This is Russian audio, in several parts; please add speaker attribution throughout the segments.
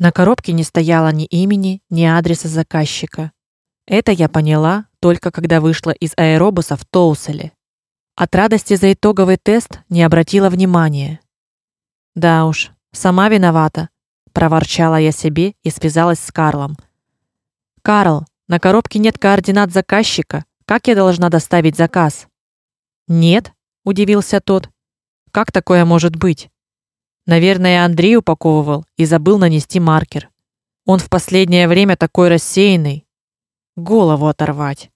Speaker 1: На коробке не стояло ни имени, ни адреса заказчика. Это я поняла только когда вышла из аэробуса в Тоуселе. От радости за итоговый тест не обратила внимания. Да уж, сама виновата, проворчала я себе и связалась с Карлом. Карл, на коробке нет координат заказчика. Как я должна доставить заказ? Нет, удивился тот. Как такое может быть? Наверное, Андрей упаковывал и забыл нанести маркер. Он в последнее время такой рассеянный. Голову оторвать.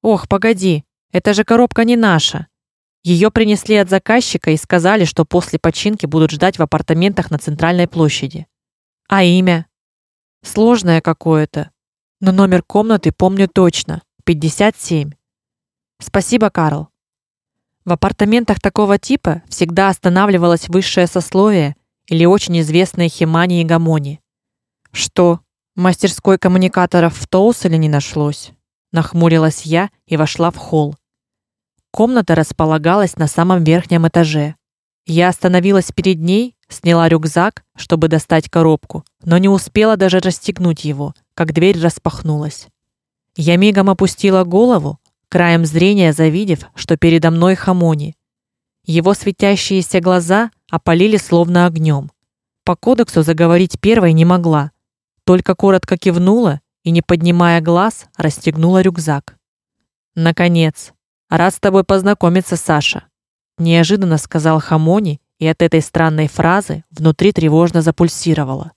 Speaker 1: Ох, погоди, это же коробка не наша. Ее принесли от заказчика и сказали, что после починки будут ждать в апартаментах на центральной площади. А имя? Сложное какое-то. Но номер комнаты помню точно. 57. Спасибо, Карл. В апартаментах такого типа всегда останавливалось высшее сословие или очень известные химани и гамони. Что, мастерской коммуникаторов в Тоуселе не нашлось? Нахмурилась я и вошла в холл. Комната располагалась на самом верхнем этаже. Я остановилась перед ней, сняла рюкзак, чтобы достать коробку, но не успела даже расстегнуть его, как дверь распахнулась. Я мигом опустила голову, краем зрения завидев, что передо мной Хамони. Его светящиеся глаза опалили словно огнем. По кодексу заговорить первой не могла, только коротко кивнула и не поднимая глаз, расстегнула рюкзак. Наконец, рад с тобой познакомиться, Саша, неожиданно сказал Хамони, и от этой странной фразы внутри тревожно запульсировало.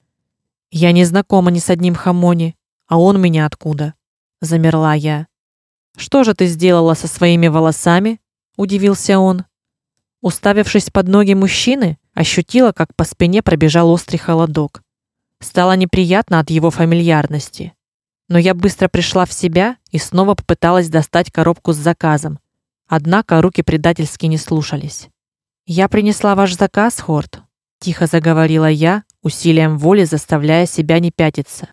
Speaker 1: Я не знакома ни с одним Хамони, а он меня откуда? замерла я. Что же ты сделала со своими волосами? удивился он. Уставившись под ноги мужчины, ощутила, как по спине пробежал острый холодок. Стало неприятно от его фамильярности. Но я быстро пришла в себя и снова попыталась достать коробку с заказом. Однако руки предательски не слушались. Я принесла ваш заказ, Хорт, тихо заговорила я, усилием воли заставляя себя не пятиться.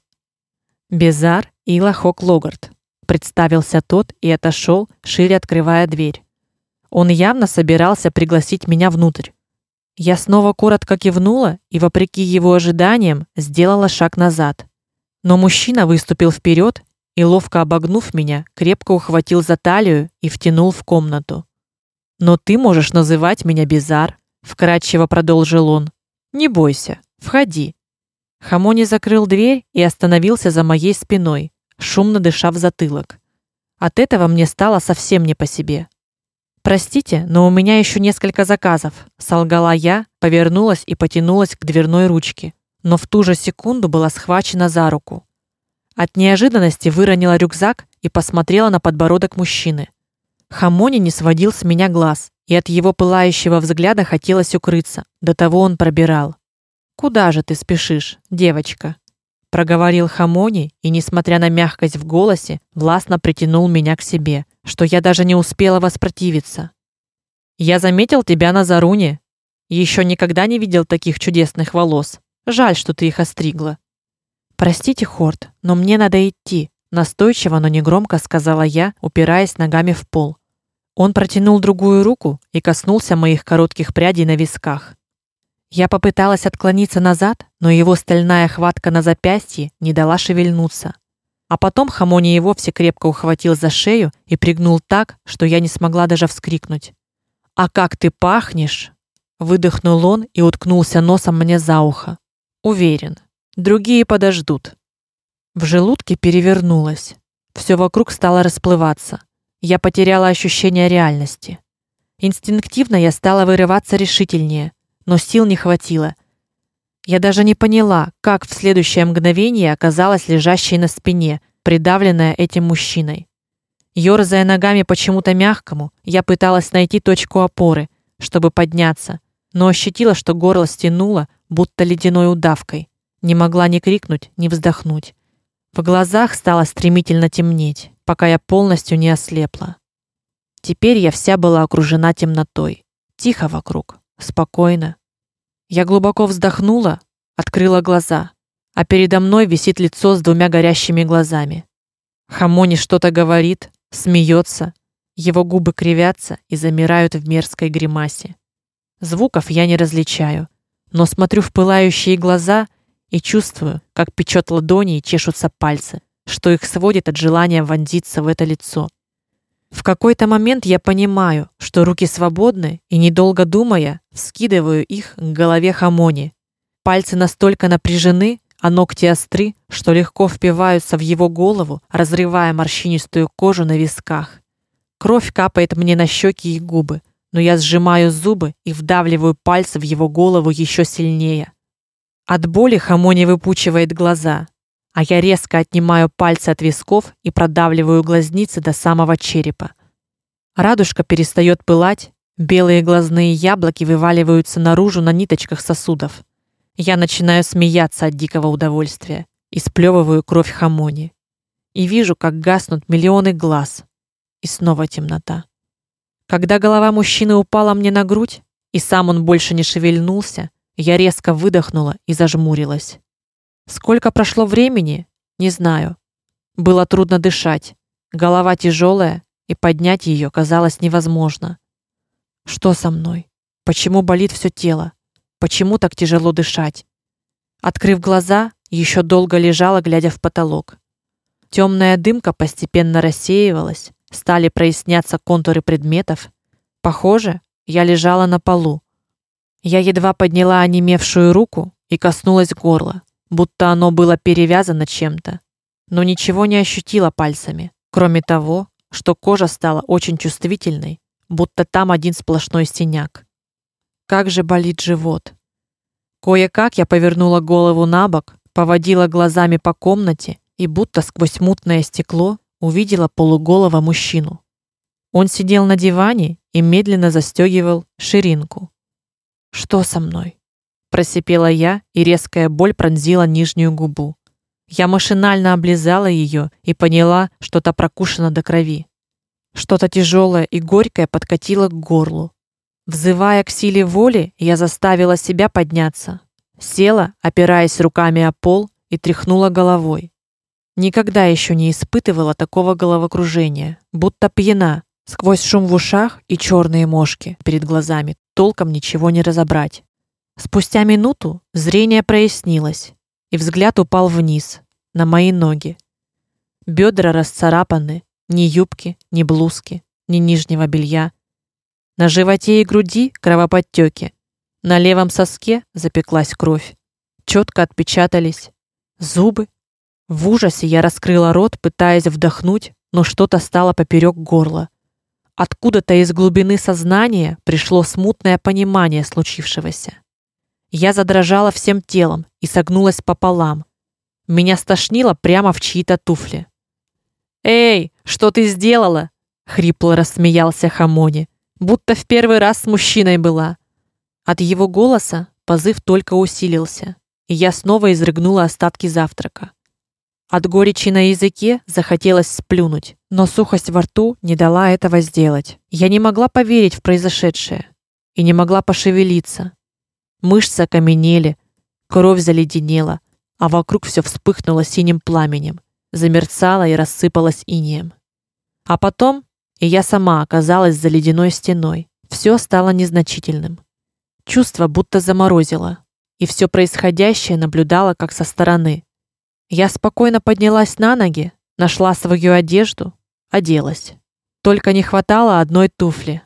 Speaker 1: Безар и Лахок Логард представился тот и отошел, шире открывая дверь. Он явно собирался пригласить меня внутрь. Я снова коротко кивнула и вопреки его ожиданиям сделала шаг назад. Но мужчина выступил вперед и ловко обогнув меня, крепко ухватил за талию и втянул в комнату. "Но ты можешь называть меня Безар", вкратчиво продолжил он. "Не бойся, входи". Хамони закрыл дверь и остановился за моей спиной, шумно дыша в затылок. От этого мне стало совсем не по себе. Простите, но у меня еще несколько заказов, солгала я, повернулась и потянулась к дверной ручке, но в ту же секунду была схвачена за руку. От неожиданности выронила рюкзак и посмотрела на подбородок мужчины. Хамони не сводил с меня глаз, и от его пылающего взгляда хотелось укрыться. До того он пробирал. Куда же ты спешишь, девочка? проговорил Хамони и, несмотря на мягкость в голосе, властно притянул меня к себе, что я даже не успела воспротивиться. Я заметил тебя на Заруне. Еще никогда не видел таких чудесных волос. Жаль, что ты их остригла. Простите, Хорт, но мне надо идти, настойчиво, но негромко сказала я, упираясь ногами в пол. Он протянул другую руку и коснулся моих коротких прядей на висках. Я попыталась отклониться назад, но его стальная хватка на запястье не дала шевельнуться. А потом Хамони его все крепко ухватил за шею и пригнул так, что я не смогла даже вскрикнуть. "А как ты пахнешь?" выдохнул он и уткнулся носом мне за ухо. "Уверен, другие подождут". В желудке перевернулось. Все вокруг стало расплываться. Я потеряла ощущение реальности. Инстинктивно я стала вырываться решительнее но сил не хватило. Я даже не поняла, как в следующее мгновение оказалась лежащей на спине, придавленная этим мужчиной. Ёрзая ногами почему-то мягкому, я пыталась найти точку опоры, чтобы подняться, но ощутила, что горло стянуло, будто ледяной удавкой. Не могла ни крикнуть, ни вздохнуть. В глазах стало стремительно темнеть, пока я полностью не ослепла. Теперь я вся была окружена темнотой. Тихо вокруг, спокойно, я глубоко вздохнула, открыла глаза, а передо мной висит лицо с двумя горящими глазами. Хамони что-то говорит, смеется, его губы кривятся и замирают в мерзкой гримасе. Звуков я не различаю, но смотрю в пылающие глаза и чувствую, как печет ладони и чешутся пальцы, что их сводит от желания вонзиться в это лицо. В какой-то момент я понимаю, что руки свободны, и недолго думая, скидываю их к голове Хамони. Пальцы настолько напряжены, а ногти остры, что легко впиваются в его голову, разрывая морщинистую кожу на висках. Кровь капает мне на щеки и губы, но я сжимаю зубы и вдавливаю пальцы в его голову еще сильнее. От боли Хамони выпучивает глаза, а я резко отнимаю пальцы от висков и продавливаю глазницы до самого черепа. Радужка перестает пылать, белые глазные яблоки вываливаются наружу на ниточках сосудов. Я начинаю смеяться от дикого удовольствия и сплевываю кровь Хамони. И вижу, как гаснут миллионы глаз. И снова темнота. Когда голова мужчины упала мне на грудь, и сам он больше не шевельнулся, я резко выдохнула и зажмурилась. Сколько прошло времени, не знаю. Было трудно дышать. Голова тяжелая, и поднять ее казалось невозможно. Что со мной? Почему болит все тело? Почему так тяжело дышать? Открыв глаза, еще долго лежала, глядя в потолок. Темная дымка постепенно рассеивалась, стали проясняться контуры предметов. Похоже, я лежала на полу. Я едва подняла онемевшую руку и коснулась горла, будто оно было перевязано чем-то, но ничего не ощутила пальцами, кроме того, что кожа стала очень чувствительной, будто там один сплошной синяк. Как же болит живот. Кое-как я повернула голову набок, поводила глазами по комнате и будто сквозь мутное стекло увидела полуголого мужчину. Он сидел на диване и медленно застегивал ширинку. Что со мной? Просипела я, и резкая боль пронзила нижнюю губу. Я машинально облизала ее и поняла, что та прокушена до крови. Что-то тяжелое и горькое подкатило к горлу. Взывая к силе воли, я заставила себя подняться. Села, опираясь руками о пол, и тряхнула головой. Никогда еще не испытывала такого головокружения, будто пьяна. Сквозь шум в ушах и черные мошки перед глазами толком ничего не разобрать. Спустя минуту зрение прояснилось, и взгляд упал вниз, на мои ноги. Бедра расцарапаны, ни юбки, ни блузки, ни нижнего белья. На животе и груди кровоподтеки. На левом соске запеклась кровь. Четко отпечатались зубы. В ужасе я раскрыла рот, пытаясь вдохнуть, но что-то стало поперек горла. Откуда-то из глубины сознания пришло смутное понимание случившегося. Я задрожала всем телом и согнулась пополам. Меня стошнило прямо в чьи-то туфли. "Эй, что ты сделала?" хрипло рассмеялся Хамони, будто в первый раз с мужчиной была. От его голоса позыв только усилился, и я снова изрыгнула остатки завтрака. От горечи на языке захотелось сплюнуть, но сухость во рту не дала этого сделать. Я не могла поверить в произошедшее и не могла пошевелиться. Мышцы окаменели, кровь заледенела, а вокруг все вспыхнуло синим пламенем, замерцало и рассыпалось инеем. А потом и я сама оказалась за ледяной стеной. Все стало незначительным. Чувство будто заморозило, и все происходящее наблюдала как со стороны. Я спокойно поднялась на ноги, нашла свою одежду, оделась. Только не хватало одной туфли.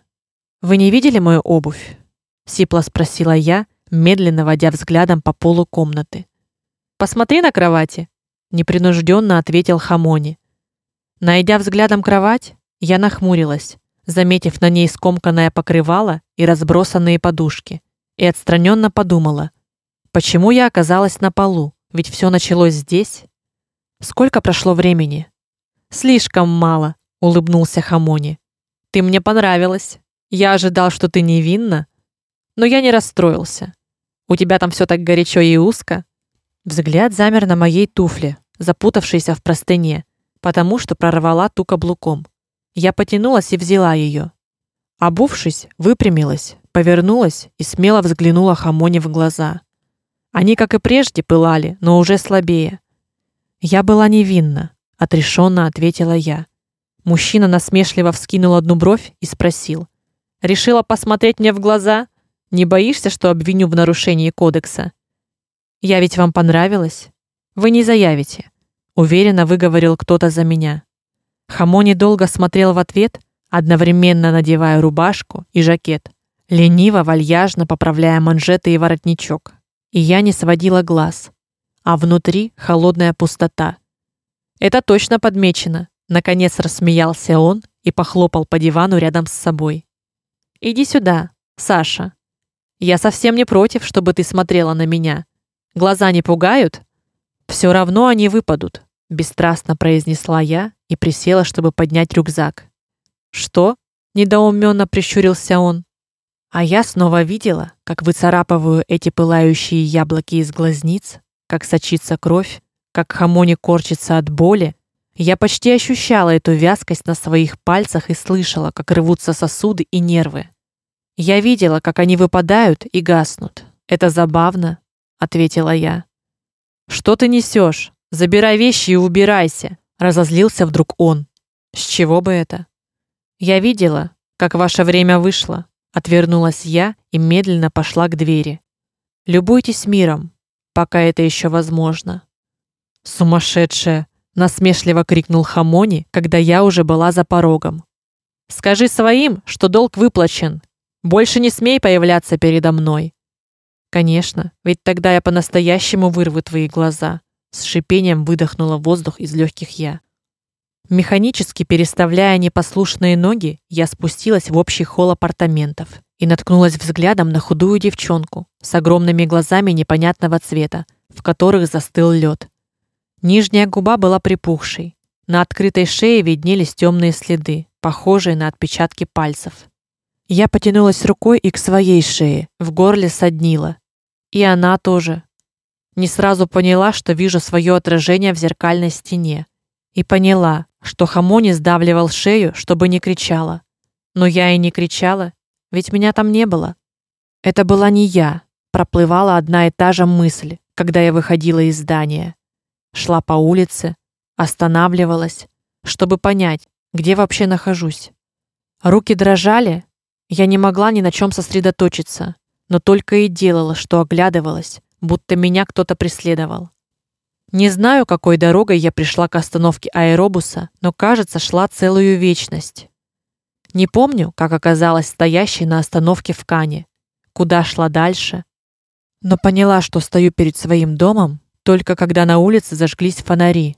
Speaker 1: Вы не видели мою обувь? сипло спросила я, медленно водя взглядом по полу комнаты. Посмотри на кровати, непринужденно ответил Хамони. Найдя взглядом кровать, я нахмурилась, заметив на ней скомканное покрывало и разбросанные подушки, и отстраненно подумала: почему я оказалась на полу? Ведь все началось здесь. Сколько прошло времени? Слишком мало, улыбнулся Хамони. Ты мне понравилась. Я ожидал, что ты невинна, но я не расстроился. У тебя там все так горячо и узко. Взгляд замер на моей туфле, запутавшейся в простыне, потому что прорвала ту каблуком. Я потянулась и взяла ее. Обувшись, выпрямилась, повернулась и смело взглянула Хамони в глаза. Они, как и прежде, пылали, но уже слабее. Я была невинна, отрешенно ответила я. Мужчина насмешливо вскинул одну бровь и спросил: "Решила посмотреть мне в глаза? Не боишься, что обвиню в нарушении кодекса?" Я ведь вам понравилась. Вы не заявите, уверенно выговорил кто-то за меня. Хамони долго смотрел в ответ, одновременно надевая рубашку и жакет, лениво вальяжно поправляя манжеты и воротничок. И я не сводила глаз, а внутри холодная пустота. Это точно подмечено, наконец рассмеялся он и похлопал по дивану рядом с собой. Иди сюда, Саша. Я совсем не против, чтобы ты смотрела на меня. Глаза не пугают? Все равно они выпадут, бесстрастно произнесла я и присела, чтобы поднять рюкзак. Что? недоуменно прищурился он. А я снова видела, как выцарапываю эти пылающие яблоки из глазниц, как сочится кровь, как хамони корчится от боли. Я почти ощущала эту вязкость на своих пальцах и слышала, как рвутся сосуды и нервы. Я видела, как они выпадают и гаснут. Это забавно, ответила я. Что ты несешь? Забирай вещи и убирайся, разозлился вдруг он. С чего бы это? Я видела, как ваше время вышло, отвернулась я и медленно пошла к двери. Любуйтесь миром, пока это еще возможно. Сумасшедшая, насмешливо крикнул Хамони, когда я уже была за порогом. Скажи своим, что долг выплачен, больше не смей появляться передо мной. Конечно, ведь тогда я по-настоящему вырву твои глаза. С шипением выдохнула воздух из легких я. Механически переставляя непослушные ноги, я спустилась в общий холл апартаментов и наткнулась взглядом на худую девчонку с огромными глазами непонятного цвета, в которых застыл лед. Нижняя губа была припухшей, на открытой шее виднелись темные следы, похожие на отпечатки пальцев. Я потянулась рукой и к своей шее, в горле соднило. И она тоже. Не сразу поняла, что вижу свое отражение в зеркальной стене, и поняла, что Хамони сдавливал шею, чтобы не кричала. Но я и не кричала, ведь меня там не было. Это была не я, проплывала одна и та же мысль, когда я выходила из здания. Шла по улице, останавливалась, чтобы понять, где вообще нахожусь. Руки дрожали, я не могла ни на чем сосредоточиться, но только и делала, что оглядывалась, будто меня кто-то преследовал. Не знаю, какой дорогой я пришла к остановке аэробуса, но, кажется, шла целую вечность. Не помню, как оказалась стоящей на остановке в Кане, куда шла дальше, но поняла, что стою перед своим домом только когда на улице зажглись фонари.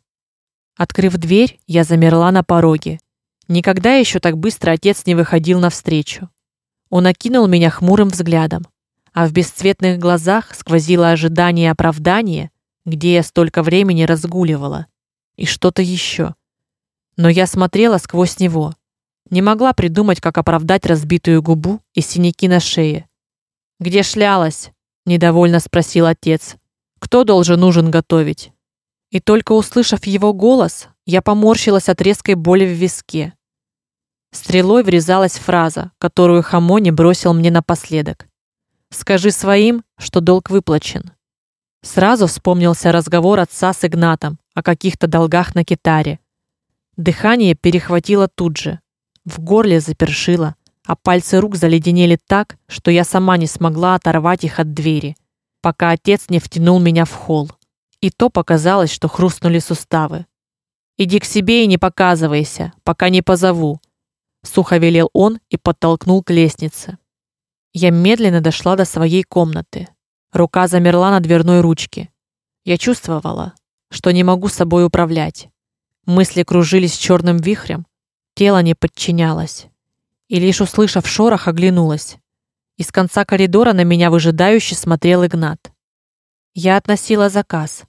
Speaker 1: Открыв дверь, я замерла на пороге. Никогда еще так быстро отец не выходил навстречу. Он окинул меня хмурым взглядом, а в бесцветных глазах сквозило ожидание оправдания, где я столько времени разгуливала, и что-то еще. Но я смотрела сквозь него, не могла придумать, как оправдать разбитую губу и синяки на шее. Где шлялась? недовольно спросил отец. Кто должен ужин готовить? И только услышав его голос, я поморщилась от резкой боли в виске. Стрелой врезалась фраза, которую Хамони бросил мне напоследок. Скажи своим, что долг выплачен. Сразу вспомнился разговор отца с Игнатом о каких-то долгах на китаре. Дыхание перехватило тут же, в горле запершило, а пальцы рук заледенели так, что я сама не смогла оторвать их от двери, пока отец не втянул меня в холл. И то показалось, что хрустнули суставы. Иди к себе и не показывайся, пока не позову, сухо велел он и подтолкнул к лестнице. Я медленно дошла до своей комнаты. Рука замерла на дверной ручке. Я чувствовала, что не могу собой управлять. Мысли кружились черным вихрем, тело не подчинялось. И лишь услышав шорох, оглянулась. Из конца коридора на меня выжидающе смотрел Игнат. Я относила заказ.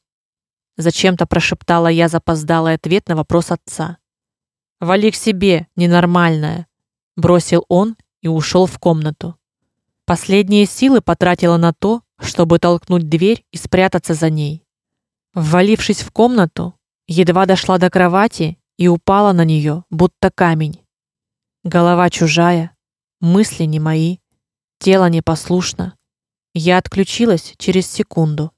Speaker 1: Зачем-то прошептала я запоздалый ответ на вопрос отца. Вали к себе, ненормальная, бросил он и ушел в комнату. Последние силы потратила на то, чтобы толкнуть дверь и спрятаться за ней. Ввалившись в комнату, едва дошла до кровати и упала на нее, будто камень. Голова чужая, мысли не мои, тело непослушно. Я отключилась через секунду.